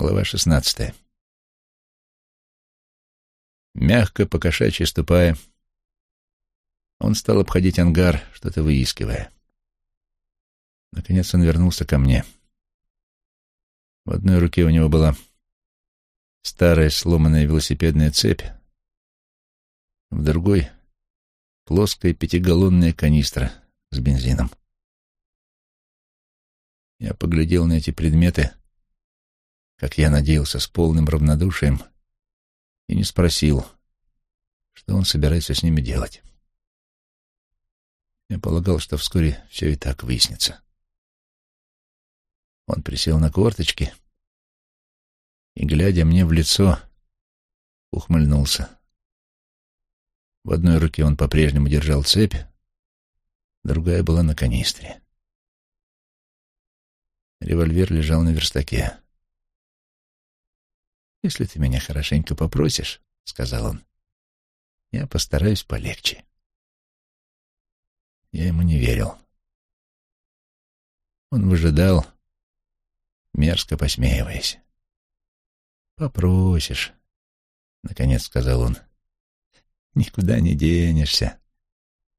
Глава шестнадцатая. Мягко, покошачьи ступая, он стал обходить ангар, что-то выискивая. Наконец он вернулся ко мне. В одной руке у него была старая сломанная велосипедная цепь, в другой — плоская пятигаллонная канистра с бензином. Я поглядел на эти предметы, как я надеялся, с полным равнодушием, и не спросил, что он собирается с ними делать. Я полагал, что вскоре все и так выяснится. Он присел на корточки и, глядя мне в лицо, ухмыльнулся. В одной руке он по-прежнему держал цепь, другая была на канистре. Револьвер лежал на верстаке. «Если ты меня хорошенько попросишь, — сказал он, — я постараюсь полегче». Я ему не верил. Он выжидал, мерзко посмеиваясь. «Попросишь», — наконец сказал он. «Никуда не денешься,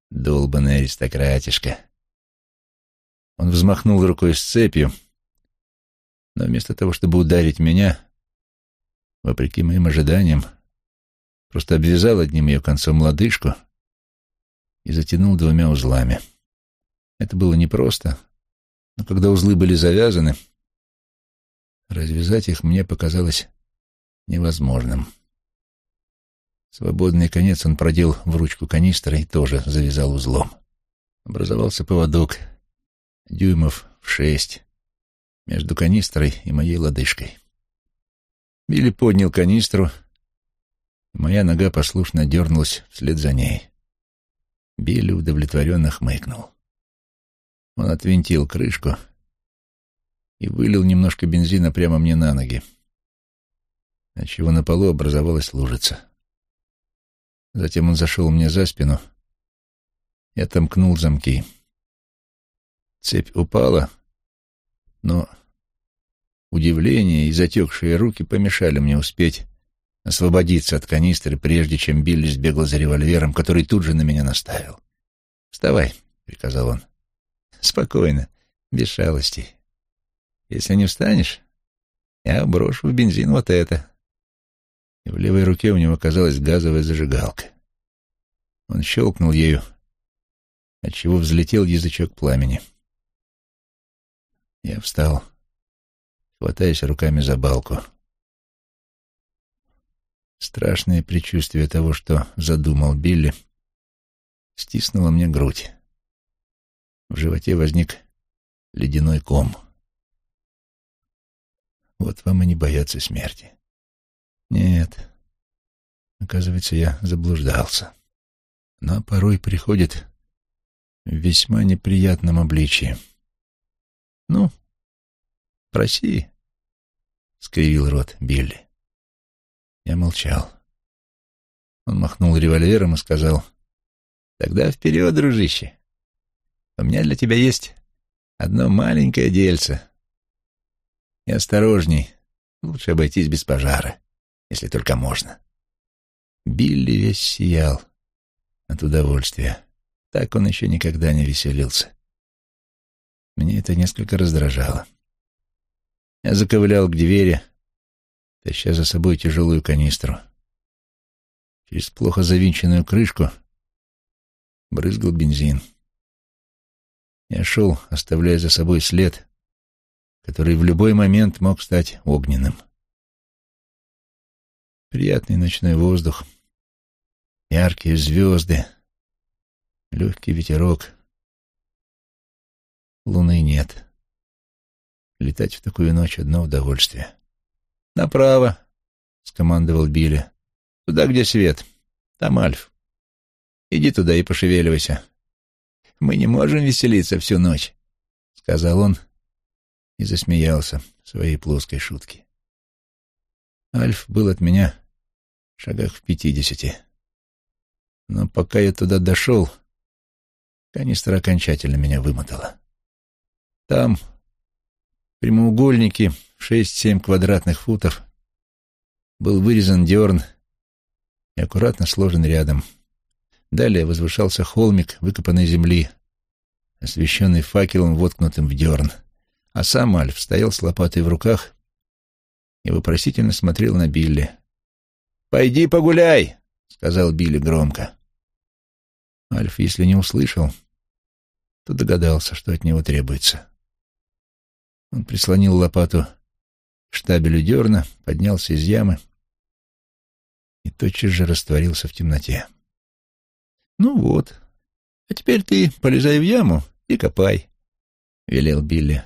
долбанная аристократишка». Он взмахнул рукой с цепью, но вместо того, чтобы ударить меня, вопреки моим ожиданиям, просто обвязал одним ее концом лодыжку и затянул двумя узлами. Это было непросто, но когда узлы были завязаны, развязать их мне показалось невозможным. Свободный конец он продел в ручку канистра и тоже завязал узлом. Образовался поводок дюймов в шесть между канистрой и моей лодыжкой. Билли поднял канистру, моя нога послушно дернулась вслед за ней. Билли удовлетворенно хмыкнул. Он отвинтил крышку и вылил немножко бензина прямо мне на ноги, отчего на полу образовалась лужица. Затем он зашел мне за спину и отомкнул замки. Цепь упала, но удивление и затекшие руки помешали мне успеть освободиться от канистры, прежде чем Билли сбегал за револьвером, который тут же на меня наставил. «Вставай», — приказал он. «Спокойно, без шалостей. Если не встанешь, я брошу в бензин вот это». И в левой руке у него оказалась газовая зажигалка. Он щелкнул ею, отчего взлетел язычок пламени. Я встал, хватаясь руками за балку. Страшное предчувствие того, что задумал Билли, стиснуло мне грудь. В животе возник ледяной ком. Вот вам и не бояться смерти. Нет, оказывается, я заблуждался. Но порой приходит в весьма неприятном обличии. «Ну, проси», — скривил рот Билли. Я молчал. Он махнул револьвером и сказал, «Тогда вперед, дружище. У меня для тебя есть одно маленькое дельце. И осторожней, лучше обойтись без пожара, если только можно». Билли весь сиял от удовольствия. Так он еще никогда не веселился. Мне это несколько раздражало. Я заковылял к двери, таща за собой тяжелую канистру. Через плохо завинченную крышку брызгал бензин. Я шел, оставляя за собой след, который в любой момент мог стать огненным. Приятный ночной воздух, яркие звезды, легкий ветерок. Луны нет. Летать в такую ночь — одно удовольствие. «Направо», — скомандовал Билли. «Туда, где свет. Там Альф. Иди туда и пошевеливайся. Мы не можем веселиться всю ночь», — сказал он и засмеялся своей плоской шутке. Альф был от меня в шагах в пятидесяти. Но пока я туда дошел, канистра окончательно меня вымотала. Там, прямоугольнике шесть-семь квадратных футов был вырезан дерн и аккуратно сложен рядом. Далее возвышался холмик выкопанной земли, освещенный факелом, воткнутым в дерн, а сам Альф стоял с лопатой в руках и вопросительно смотрел на Билли. «Пойди погуляй!» — сказал Билли громко. Альф, если не услышал, то догадался, что от него требуется. Он прислонил лопату к штабелю дерна, поднялся из ямы и тотчас же растворился в темноте. «Ну вот, а теперь ты полезай в яму и копай», — велел Билли.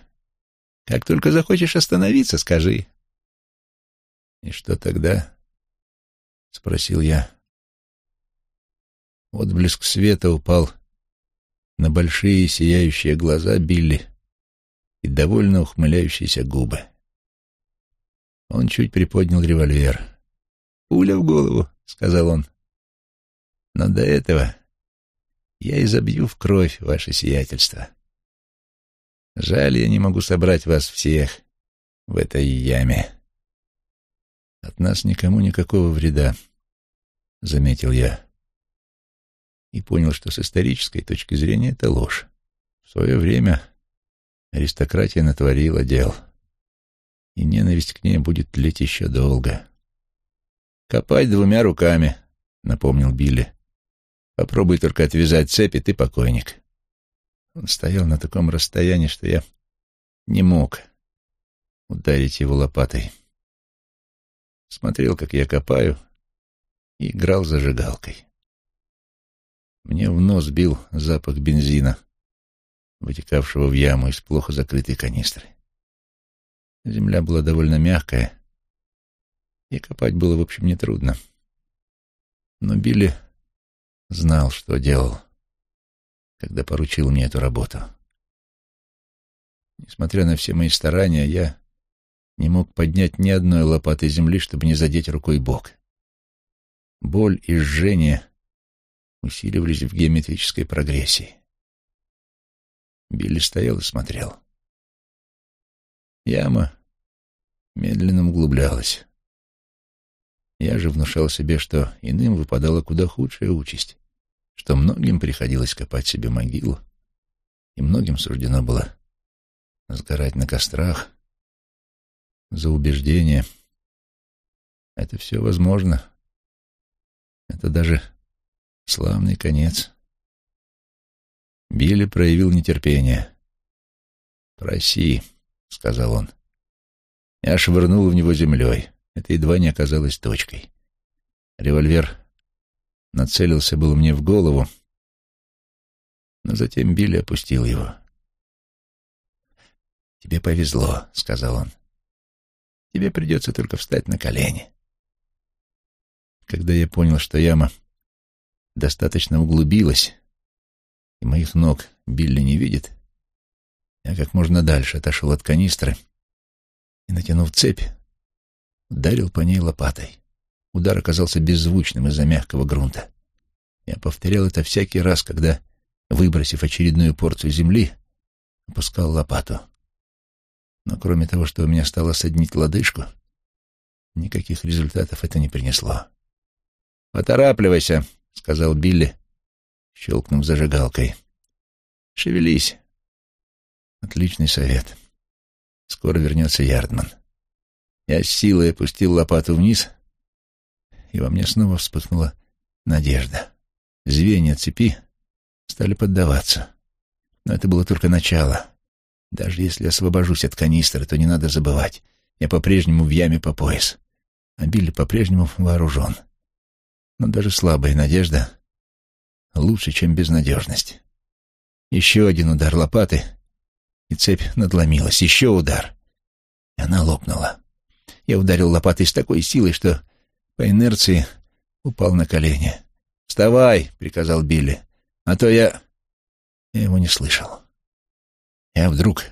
«Как только захочешь остановиться, скажи». «И что тогда?» — спросил я. Отблеск света упал на большие сияющие глаза Билли и довольно ухмыляющиеся губы. Он чуть приподнял револьвер. «Пуля в голову», — сказал он. «Но до этого я изобью в кровь ваше сиятельство. Жаль, я не могу собрать вас всех в этой яме. От нас никому никакого вреда», — заметил я. И понял, что с исторической точки зрения это ложь. В свое время аристократия натворила дел, и ненависть к ней будет тлеть еще долго. «Копать двумя руками», — напомнил Билли. «Попробуй только отвязать цепи, ты покойник». Он стоял на таком расстоянии, что я не мог ударить его лопатой. Смотрел, как я копаю, и играл зажигалкой. Мне в нос бил запах бензина, вытекавшего в яму из плохо закрытой канистры. Земля была довольно мягкая, и копать было, в общем, нетрудно. Но Билли знал, что делал, когда поручил мне эту работу. Несмотря на все мои старания, я не мог поднять ни одной лопатой земли, чтобы не задеть рукой бок. Боль и жжение усиливались в геометрической прогрессии. Билли стоял и смотрел. Яма медленно углублялась. Я же внушал себе, что иным выпадала куда худшая участь, что многим приходилось копать себе могилу, и многим суждено было сгорать на кострах за убеждение. Это все возможно. Это даже славный конец. Билли проявил нетерпение. «Проси», — сказал он. Я швырнул в него землей. Это едва не оказалось точкой. Револьвер нацелился был мне в голову, но затем Билли опустил его. «Тебе повезло», — сказал он. «Тебе придется только встать на колени». Когда я понял, что яма достаточно углубилась, и моих ног Билли не видит, я как можно дальше отошел от канистры и, натянув цепь, ударил по ней лопатой. Удар оказался беззвучным из-за мягкого грунта. Я повторял это всякий раз, когда, выбросив очередную порцию земли, опускал лопату. Но кроме того, что у меня стало соднить лодыжку, никаких результатов это не принесло. «Поторапливайся», — сказал Билли, щелкнув зажигалкой. «Шевелись». Отличный совет. Скоро вернется Ярдман. Я с силой опустил лопату вниз, и во мне снова вспыхнула надежда. Звенья цепи стали поддаваться. Но это было только начало. Даже если освобожусь от канистры, то не надо забывать. Я по-прежнему в яме по пояс. А Билли по-прежнему вооружен. Но даже слабая надежда лучше, чем безнадежность. Еще один удар лопаты, и цепь надломилась. Еще удар, и она лопнула. Я ударил лопатой с такой силой, что по инерции упал на колени. «Вставай!» — приказал Билли. «А то я...» Я его не слышал. Я вдруг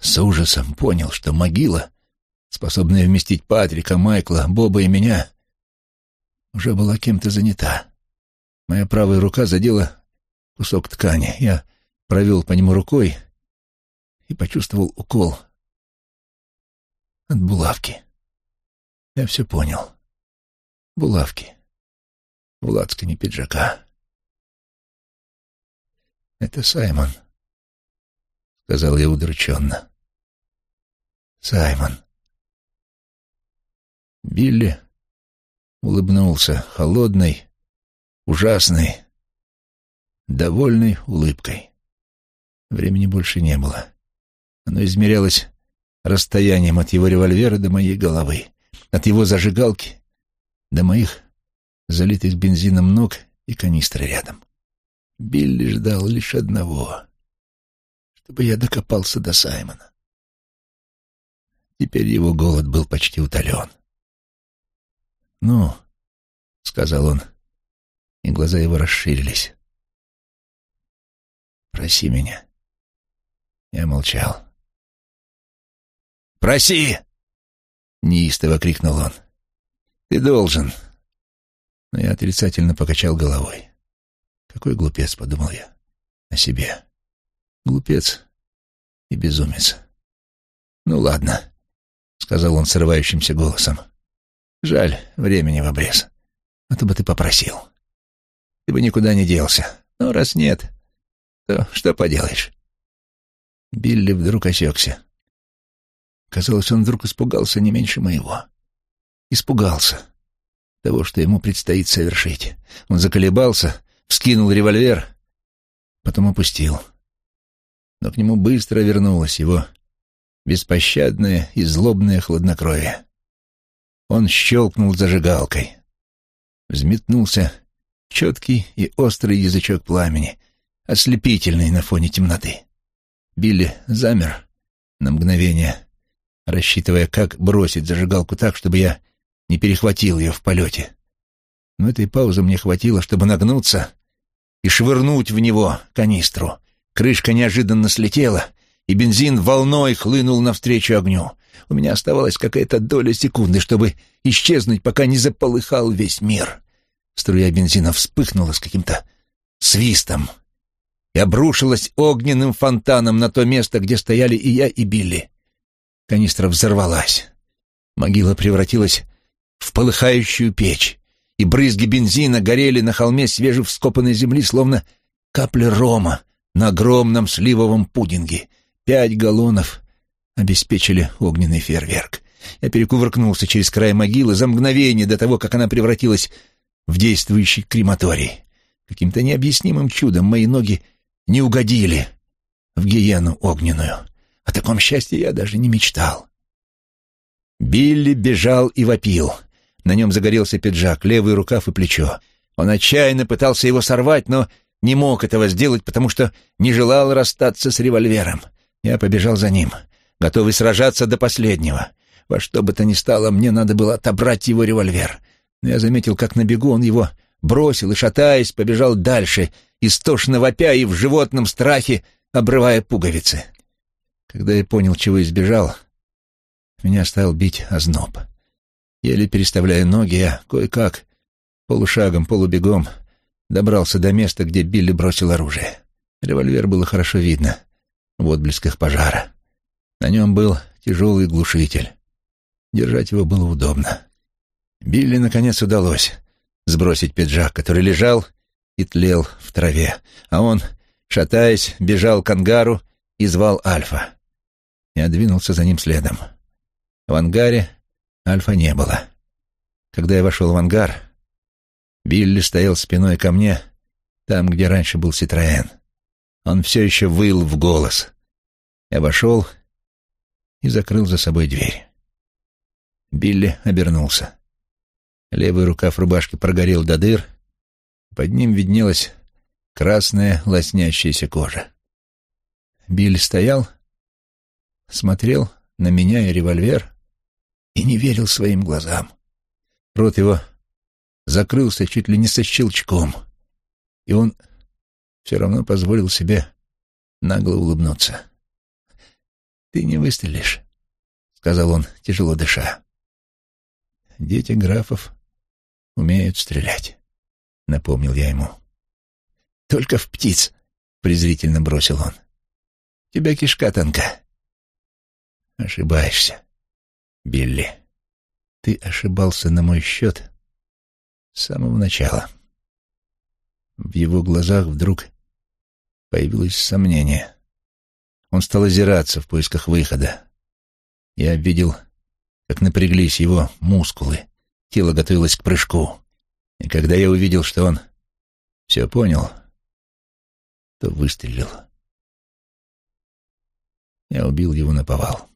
с ужасом понял, что могила, способная вместить Патрика, Майкла, Боба и меня, уже была кем-то занята. Моя правая рука задела кусок ткани. Я провел по нему рукой и почувствовал укол От булавки. Я все понял. Булавки. В лацкане пиджака. «Это Саймон», — сказал я удрученно. «Саймон». Билли улыбнулся холодной, ужасной, довольной улыбкой. Времени больше не было. Оно измерялось расстоянием от его револьвера до моей головы, от его зажигалки до моих залитых бензином ног и канистры рядом. Билли ждал лишь одного, чтобы я докопался до Саймона. Теперь его голод был почти утолен. «Ну», — сказал он, и глаза его расширились. «Проси меня». Я молчал. «Проси!» — неистово крикнул он. «Ты должен». Но я отрицательно покачал головой. «Какой глупец», — подумал я, — «о себе». Глупец и безумец. «Ну ладно», — сказал он срывающимся голосом. «Жаль, времени в обрез. А то бы ты попросил. Ты бы никуда не делся. Но раз нет, то что поделаешь?» Билли вдруг осекся. Казалось, он вдруг испугался не меньше моего. Испугался того, что ему предстоит совершить. Он заколебался, вскинул револьвер, потом опустил. Но к нему быстро вернулось его беспощадное и злобное хладнокровие. Он щелкнул зажигалкой. Взметнулся четкий и острый язычок пламени, ослепительный на фоне темноты. Билли замер на мгновение, рассчитывая, как бросить зажигалку так, чтобы я не перехватил ее в полете. Но этой паузы мне хватило, чтобы нагнуться и швырнуть в него канистру. Крышка неожиданно слетела, и бензин волной хлынул навстречу огню. У меня оставалась какая-то доля секунды, чтобы исчезнуть, пока не заполыхал весь мир. Струя бензина вспыхнула с каким-то свистом и обрушилась огненным фонтаном на то место, где стояли и я, и Билли. Канистра взорвалась. Могила превратилась в полыхающую печь, и брызги бензина горели на холме свежевскопанной земли, словно капли рома на огромном сливовом пудинге. Пять галлонов обеспечили огненный фейерверк. Я перекувыркнулся через край могилы за мгновение до того, как она превратилась в действующий крематорий. Каким-то необъяснимым чудом мои ноги не угодили в гиену огненную. О таком счастье я даже не мечтал. Билли бежал и вопил — на нем загорелся пиджак, левый рукав и плечо. Он отчаянно пытался его сорвать, но не мог этого сделать, потому что не желал расстаться с револьвером. Я побежал за ним, готовый сражаться до последнего. Во что бы то ни стало, мне надо было отобрать его револьвер. Но я заметил, как на бегу он его бросил и, шатаясь, побежал дальше, истошно вопя и в животном страхе обрывая пуговицы. Когда я понял, чего избежал, меня стал бить озноб. Еле переставляя ноги, я кое-как, полушагом, полубегом, добрался до места, где Билли бросил оружие. Револьвер было хорошо видно в отблесках пожара. На нем был тяжелый глушитель. Держать его было удобно. Билли, наконец, удалось сбросить пиджак, который лежал и тлел в траве, а он, шатаясь, бежал к ангару и звал Альфа. Я двинулся за ним следом. В ангаре Альфа не было. Когда я вошел в ангар, Билли стоял спиной ко мне, там, где раньше был Ситроэн. Он все еще выл в голос. Я вошел и закрыл за собой дверь. Билли обернулся. Левый рукав рубашки прогорел до дыр, под ним виднелась красная лоснящаяся кожа. Билли стоял, смотрел на меня и револьвер, и не верил своим глазам. Рот его закрылся чуть ли не со щелчком, и он все равно позволил себе нагло улыбнуться. «Ты не выстрелишь», — сказал он, тяжело дыша. «Дети графов умеют стрелять», — напомнил я ему. «Только в птиц», — презрительно бросил он. «Тебя кишка тонка». «Ошибаешься. Билли, ты ошибался на мой счет с самого начала. В его глазах вдруг появилось сомнение. Он стал озираться в поисках выхода. Я видел, как напряглись его мускулы, тело готовилось к прыжку. И когда я увидел, что он все понял, то выстрелил. Я убил его на повал.